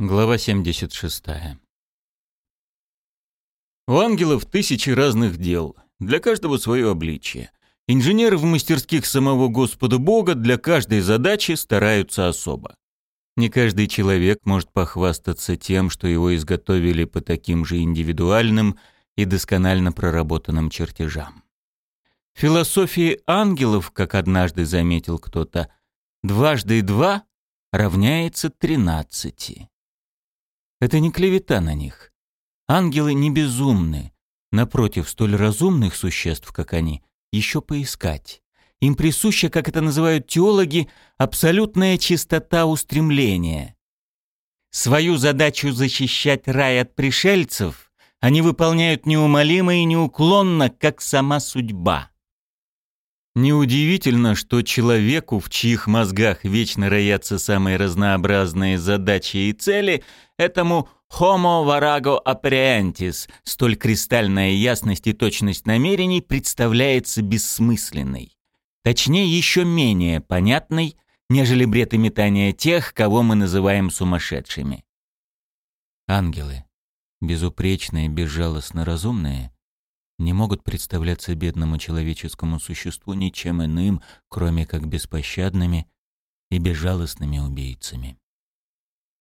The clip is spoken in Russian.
Глава 76. У ангелов тысячи разных дел, для каждого свое обличие. Инженеры в мастерских самого Господа Бога для каждой задачи стараются особо. Не каждый человек может похвастаться тем, что его изготовили по таким же индивидуальным и досконально проработанным чертежам. Философии ангелов, как однажды заметил кто-то, дважды два равняется тринадцати. Это не клевета на них. Ангелы не безумны. Напротив, столь разумных существ, как они, еще поискать. Им присуща, как это называют теологи, абсолютная чистота устремления. Свою задачу защищать рай от пришельцев они выполняют неумолимо и неуклонно, как сама судьба. Неудивительно, что человеку, в чьих мозгах вечно роятся самые разнообразные задачи и цели, этому «homo varago apprehentis» столь кристальная ясность и точность намерений представляется бессмысленной. Точнее, еще менее понятной, нежели бред и метание тех, кого мы называем сумасшедшими. Ангелы, безупречные, безжалостно разумные — не могут представляться бедному человеческому существу ничем иным, кроме как беспощадными и безжалостными убийцами.